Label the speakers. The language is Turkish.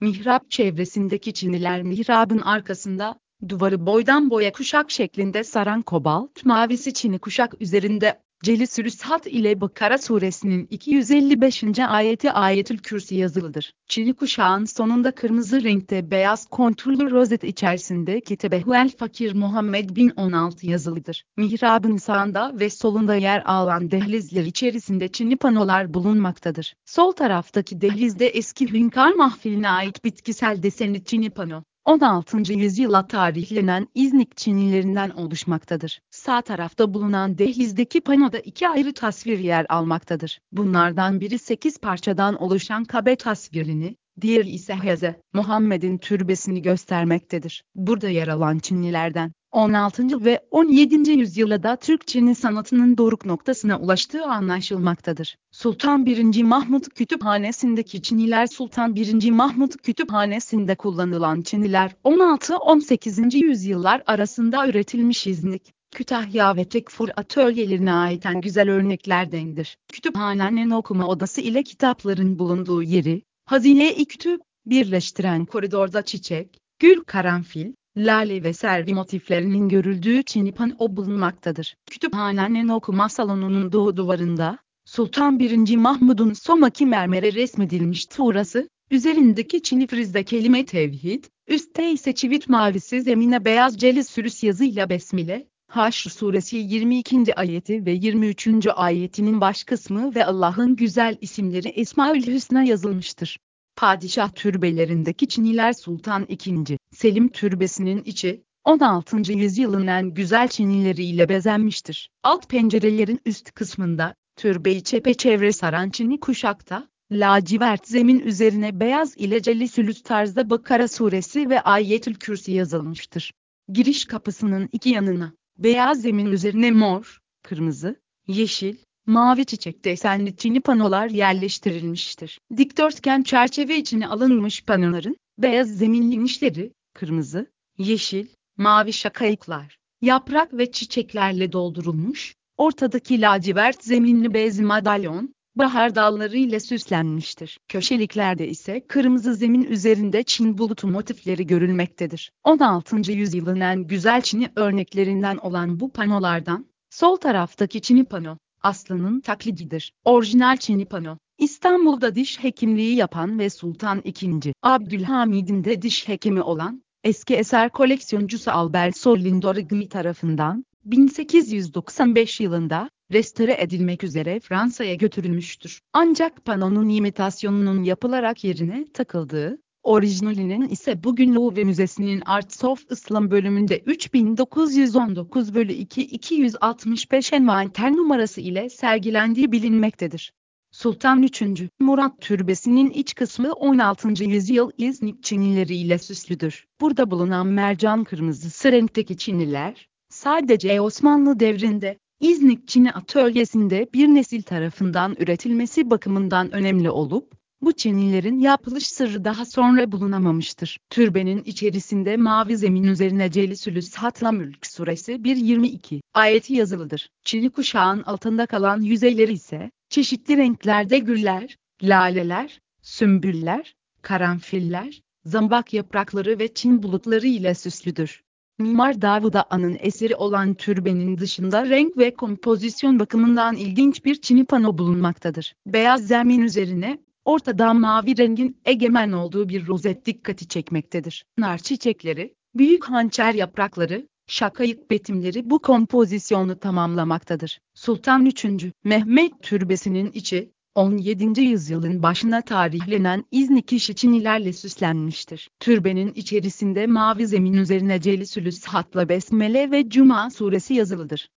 Speaker 1: Mihrap çevresindeki çiniler mihrabın arkasında, duvarı boydan boya kuşak şeklinde saran kobalt mavisi çini kuşak üzerinde Celi Sülüshat ile Bakara suresinin 255. ayeti Ayetül Kürsi yazılıdır. Çini kuşağın sonunda kırmızı renkte beyaz konturlu rozet içerisinde Kitebehuel Fakir Muhammed bin 16 yazılıdır. Mihrabın sağında ve solunda yer alan dehlizler içerisinde Çinli panolar bulunmaktadır. Sol taraftaki dehlizde eski hünkar mahfiline ait bitkisel desenli Çinli pano. 16. yüzyıla tarihlenen İznik Çinilerinden oluşmaktadır. Sağ tarafta bulunan dehlizdeki panoda iki ayrı tasvir yer almaktadır. Bunlardan biri 8 parçadan oluşan Kabe tasvirini, diğeri ise Hz. Muhammed'in türbesini göstermektedir. Burada yer alan Çinlilerden 16. ve 17. yüzyılda Türk Çini sanatının doruk noktasına ulaştığı anlaşılmaktadır. Sultan 1. Mahmut Kütüphanesi'ndeki Çiniler Sultan 1. Mahmut Kütüphanesi'nde kullanılan Çiniler 16-18. yüzyıllar arasında üretilmiş İznik, Kütahya ve Tekfur atölyelerine aiten güzel örneklerdendir. Kütüphanenin okuma odası ile kitapların bulunduğu yeri, hazine-i kütüp, birleştiren koridorda çiçek, gül karanfil, lale ve servi motiflerinin görüldüğü çinipan o bulunmaktadır. Kütüphanenin okuma salonunun doğu duvarında, Sultan 1. Mahmud'un somaki mermere resmedilmiş tuğrası, üzerindeki çini frizde kelime tevhid, üstte ise çivit mavisi zemine beyaz celi sürüs yazıyla besmile, Haşr suresi 22. ayeti ve 23. ayetinin baş kısmı ve Allah'ın güzel isimleri Esmaül Hüsna yazılmıştır. Padişah türbelerindeki Çiniler Sultan II. Selim türbesinin içi, 16. yüzyılın en güzel çinileriyle bezenmiştir. Alt pencerelerin üst kısmında, türbeyi çepeçevre saran çini kuşakta, lacivert zemin üzerine beyaz ile celisülüs tarzda Bakara suresi ve Ayetül Kürsi yazılmıştır. Giriş kapısının iki yanına, beyaz zemin üzerine mor, kırmızı, yeşil, mavi çiçek desenli çini panolar yerleştirilmiştir. Dikdörtgen çerçeve içine alınmış panoların, beyaz zeminli nişleri, kırmızı, yeşil, mavi şakayıklar, yaprak ve çiçeklerle doldurulmuş, ortadaki lacivert zeminli bez madalyon, bahar dalları ile süslenmiştir. Köşeliklerde ise kırmızı zemin üzerinde Çin bulutu motifleri görülmektedir. 16. yüzyılın en güzel Çin'i örneklerinden olan bu panolardan, sol taraftaki Çin'i pano, Aslı'nın taklididir. Orijinal Çin'i pano, İstanbul'da diş hekimliği yapan ve Sultan II. Abdülhamid'in de diş hekimi olan, eski eser koleksiyoncusu Albert Sorlindorigny tarafından, 1895 yılında, restore edilmek üzere Fransa'ya götürülmüştür. Ancak panonun imitasyonunun yapılarak yerine takıldığı, orijinalinin ise bugün Louvre Müzesi'nin Arts of Islam bölümünde 3919 bölü 2 265 envanter numarası ile sergilendiği bilinmektedir. Sultan 3. Murat Türbesi'nin iç kısmı 16. yüzyıl İznik Çinileri ile süslüdür. Burada bulunan mercan kırmızısı renkteki Çiniler, sadece Osmanlı devrinde, İznik Çini atölyesinde bir nesil tarafından üretilmesi bakımından önemli olup, bu çinilerin yapılış sırrı daha sonra bulunamamıştır. Türbenin içerisinde mavi zemin üzerine Celisülüs Hatla Mülk suresi 1.22 ayeti yazılıdır. Çini kuşağın altında kalan yüzeyleri ise, çeşitli renklerde güller, laleler, sümbüller, karanfiller, zambak yaprakları ve Çin bulutları ile süslüdür. Mimar Davud Ağa'nın eseri olan türbenin dışında renk ve kompozisyon bakımından ilginç bir çini pano bulunmaktadır. Beyaz zemin üzerine, ortada mavi rengin egemen olduğu bir rozet dikkati çekmektedir. Nar çiçekleri, büyük hançer yaprakları, şakayık betimleri bu kompozisyonu tamamlamaktadır. Sultan 3. Mehmet Türbesi'nin içi, 17. yüzyılın başına tarihlenen İznik işi çinilerle süslenmiştir. Türbenin içerisinde mavi zemin üzerine Celisülüs hatla Besmele ve Cuma suresi yazılıdır.